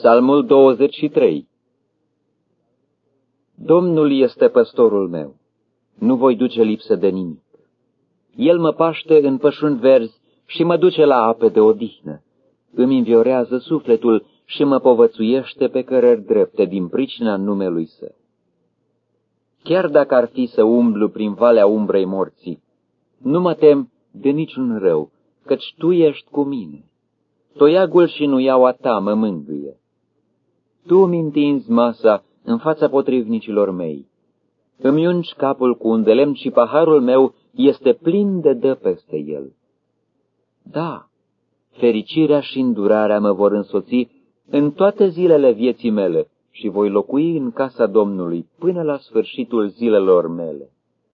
Psalmul 23 Domnul este păstorul meu, nu voi duce lipsă de nimic. El mă paște în pășuni verzi și mă duce la ape de odihnă. Îmi înviorează sufletul și mă povățuiește pe cărări drepte din pricina numelui său. Chiar dacă ar fi să umblu prin valea umbrei morții, nu mă tem de niciun rău, căci Tu ești cu mine. Toiagul și nuiaua Ta mă mângâie. Tu mi întinzi masa în fața potrivnicilor mei. Îmi ungi capul cu un de și paharul meu este plin de dă peste el. Da, fericirea și îndurarea mă vor însoți în toate zilele vieții mele și voi locui în casa Domnului până la sfârșitul zilelor mele.